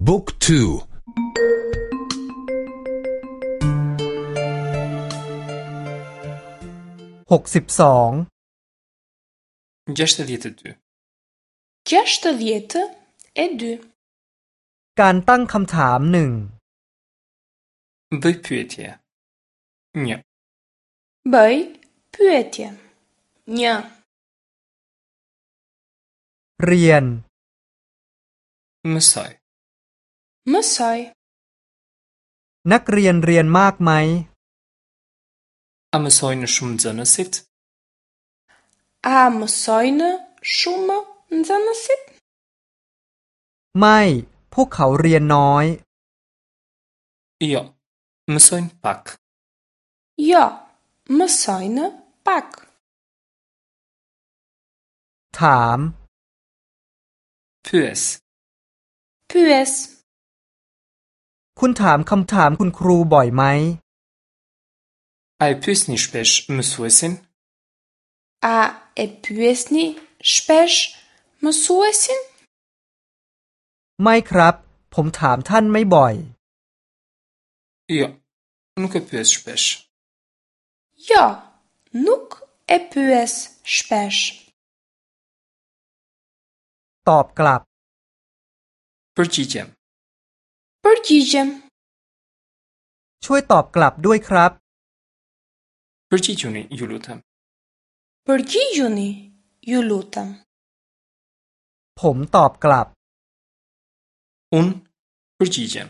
Book 2 62 62 62 Kan tang kham tham 1 Bëj pyetje 1 Bëj pyetje 1 Rien Mësoj 2มื่ใช่นักเรียนเรียนมากไหมอามสอยน์ชุมจันสิตอามสอยน์ชุมจันสิตไม่ พวกเขาเรียนน้อยยอมสซอยน์ปัก ยอมสซอยน์ปัก ถามเพ Puis. Puis. คุณถามคำถามคุณครูบ่อยไหม a e pyesni shpesh mësuesin? A e pyesni shpesh mësuesin? Mai krap, pom tham tan mai boy. Jo, nuk e pyes shpesh. Jo, nuk e pyes shpesh. Top klap. Përqiqem. ช่วยตอบกลับด้วยครับเปอร์กิจูน i ยูล u t ัมเปอร์กิจูน i ยูล u t ัม ผมตอบกลับ Un përgjigjem.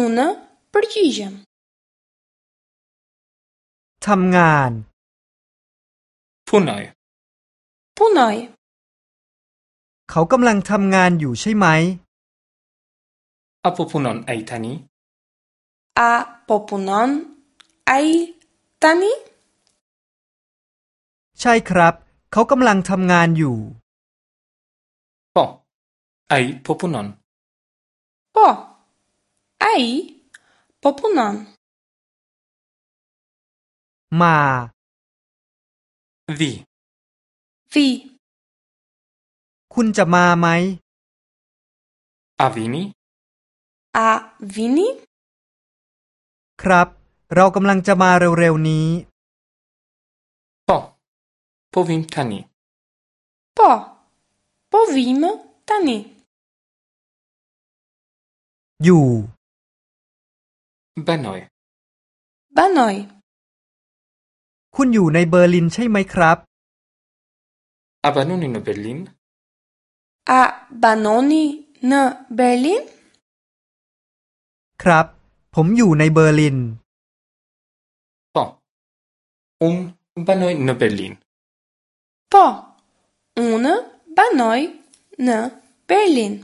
Unë เปอร์กิจ e ทำงาน Punoj. p u n o ยเขากำลังทำงานอยู่ใช่ไหมอ أ ب و ب น ن و ن أيتاني أ ب ุ ب و ن و ن أ ي ت ا นีใช่ครับ เขากำลังทำงานอยู่ปอไอพบุนอนปอไอพบุนอนมาวีวีคุณจะมาไหมอาวินีอาวินีครับเรากำลังจะมาเร็วๆนี้ปอ powiem tani ปอ powiem tani อยู่ Banoi Banoi คุณอยู่ในเบอร์ลินใช่ไหมครับ A Banoni in Berlin A Banoni in Berlin ครับ ผมอยู่ในเบอร์ลิน Da. Un banoi në Berlin. Po, unë banoj në Berlin.